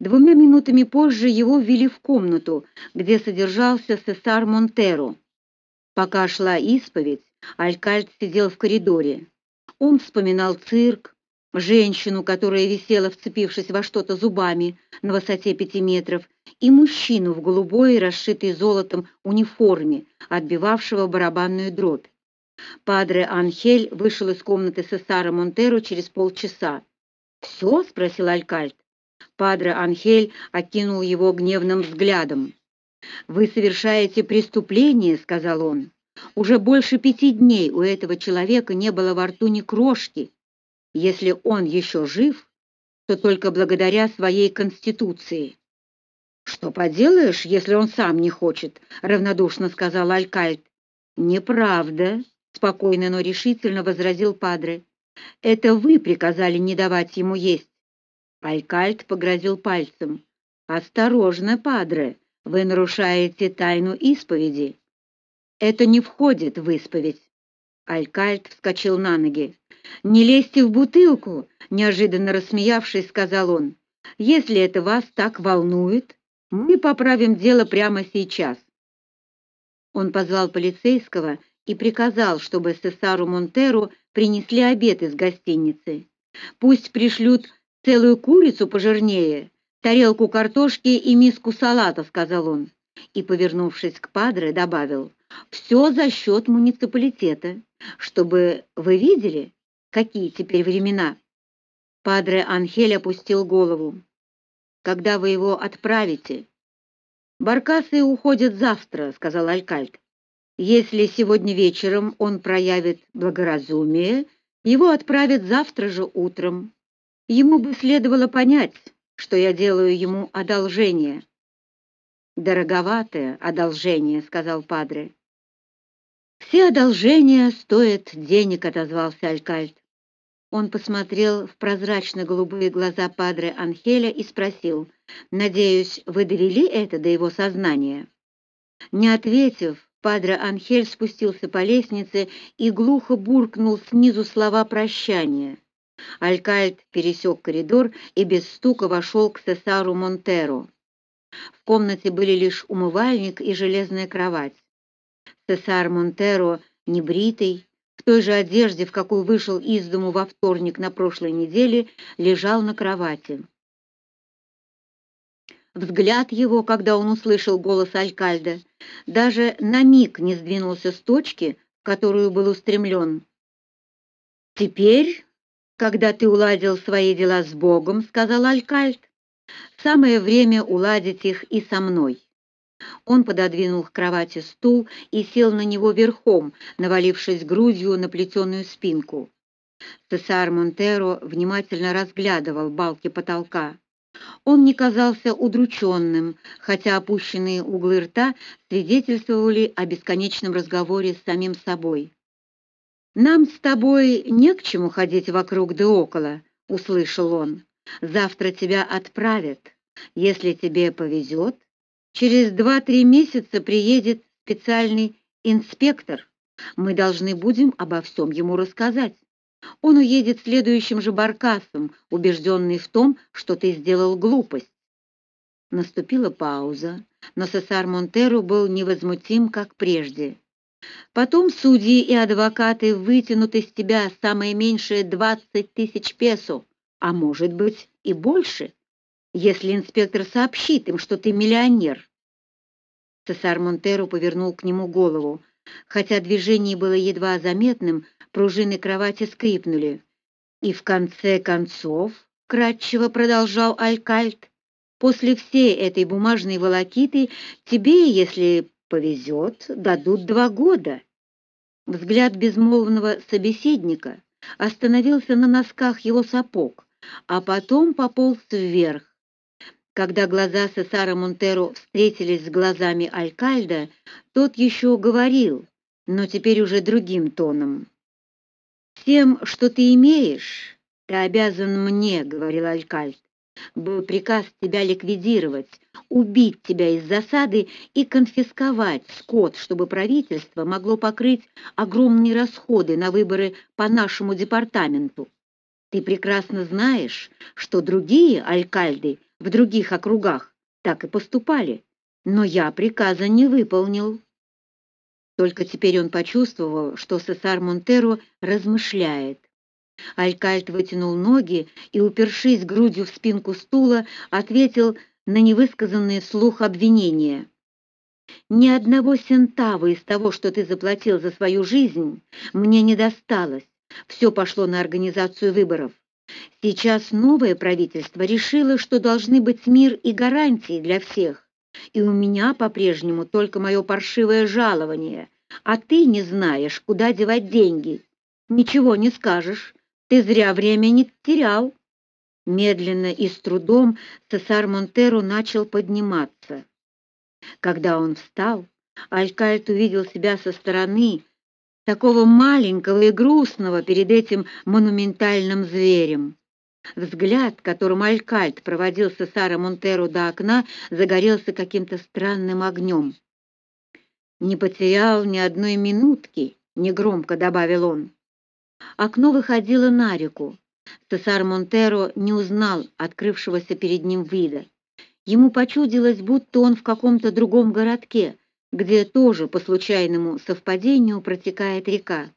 Двумя минутами позже его ввели в комнату, где содержался сесар Монтеро. Пока шла исповедь, Алькальд сидел в коридоре. Он вспоминал цирк, женщину, которая висела, вцепившись во что-то зубами на высоте пяти метров, и мужчину в голубой, расшитой золотом униформе, отбивавшего барабанную дробь. Падре Анхель вышел из комнаты Сесара Монтеро через полчаса. «Все?» — спросил Алькальд. Падре Анхель окинул его гневным взглядом. «Вы совершаете преступление», — сказал он. «Уже больше пяти дней у этого человека не было во рту ни крошки. Если он еще жив, то только благодаря своей конституции». «Что поделаешь, если он сам не хочет?» — равнодушно сказал Алькальд. «Неправда», — спокойно, но решительно возразил Падре. «Это вы приказали не давать ему есть». Алькальд погрозил пальцем. «Осторожно, Падре, вы нарушаете тайну исповеди». «Это не входит в исповедь». Алькальд вскочил на ноги. «Не лезьте в бутылку!» — неожиданно рассмеявшись, сказал он. «Если это вас так волнует, мы поправим дело прямо сейчас». Он позвал полицейского и приказал, чтобы Сесару Монтеру принесли обед из гостиницы. Пусть пришлют целую курицу пожирнее, тарелку картошки и миску салата, сказал он. И, повернувшись к Падре, добавил, все за счет муниципалитета, чтобы вы видели, какие теперь времена. Падре Анхель опустил голову. Когда вы его отправите? Баркасы уходят завтра, сказал Алькальд. Если сегодня вечером он проявит благоразумие, его отправят завтра же утром. Ему бы следовало понять, что я делаю ему одолжение. Дороговатое одолжение, сказал падре. Все одолжения стоят денег, отозвался Алькальд. Он посмотрел в прозрачно-голубые глаза падре Анхеля и спросил: "Надеюсь, вы довели это до его сознания?" Не ответив, Падре Анхель спустился по лестнице и глухо буркнул снизу слова прощания. Алькальд пересек коридор и без стука вошел к Сесару Монтеро. В комнате были лишь умывальник и железная кровать. Сесар Монтеро, небритый, в той же одежде, в какой вышел из дому во вторник на прошлой неделе, лежал на кровати. Взгляд его, когда он услышал голос Алькальда, даже на миг не сдвинулся с точки, в которую был устремлен. «Теперь, когда ты уладил свои дела с Богом, — сказал Алькальд, — самое время уладить их и со мной». Он пододвинул к кровати стул и сел на него верхом, навалившись грудью на плетеную спинку. Цесар Монтеро внимательно разглядывал балки потолка. Он не казался удрученным, хотя опущенные углы рта свидетельствовали о бесконечном разговоре с самим собой. «Нам с тобой не к чему ходить вокруг да около», — услышал он. «Завтра тебя отправят. Если тебе повезет, через два-три месяца приедет специальный инспектор. Мы должны будем обо всем ему рассказать». Он уедет следующим же баркасом, убежденный в том, что ты сделал глупость. Наступила пауза, но Сесар Монтеро был невозмутим, как прежде. Потом судьи и адвокаты вытянут из тебя самое меньшее двадцать тысяч песо, а может быть и больше, если инспектор сообщит им, что ты миллионер. Цесар Монтеро повернул к нему голову. Хотя движение было едва заметным, пружины кровати скрипнули. И в конце концов, кратчево продолжал Алькальд, после всей этой бумажной волокиты тебе, если повезет, дадут два года. Взгляд безмолвного собеседника остановился на носках его сапог, а потом пополз вверх. Когда глаза Сесара Монтеро встретились с глазами Алькальда, тот еще говорил, но теперь уже другим тоном. Тем, что ты имеешь, ты обязан мне, говорил Алькальд. Был приказ тебя ликвидировать, убить тебя из засады и конфисковать скот, чтобы правительство могло покрыть огромные расходы на выборы по нашему департаменту. Ты прекрасно знаешь, что другие алькальды в других округах так и поступали, но я приказа не выполнил. Только теперь он почувствовал, что Сесар Монтеро размышляет. Алькальт вытянул ноги и, упершись грудью в спинку стула, ответил на невысказанные вслух обвинения. «Ни одного сентава из того, что ты заплатил за свою жизнь, мне не досталось. Все пошло на организацию выборов. Сейчас новое правительство решило, что должны быть мир и гарантии для всех. И у меня по-прежнему только мое паршивое жалование, а ты не знаешь, куда девать деньги. Ничего не скажешь, ты зря времени терял. Медленно и с трудом Цесар Монтеро начал подниматься. Когда он встал, Алькальт увидел себя со стороны, такого маленького и грустного перед этим монументальным зверем. Взгляд, которым Алькальт проводил Сесара Монтеро до окна, загорелся каким-то странным огнем. «Не потерял ни одной минутки», — негромко добавил он. Окно выходило на реку. Сесар Монтеро не узнал открывшегося перед ним вида. Ему почудилось, будто он в каком-то другом городке, где тоже по случайному совпадению протекает река.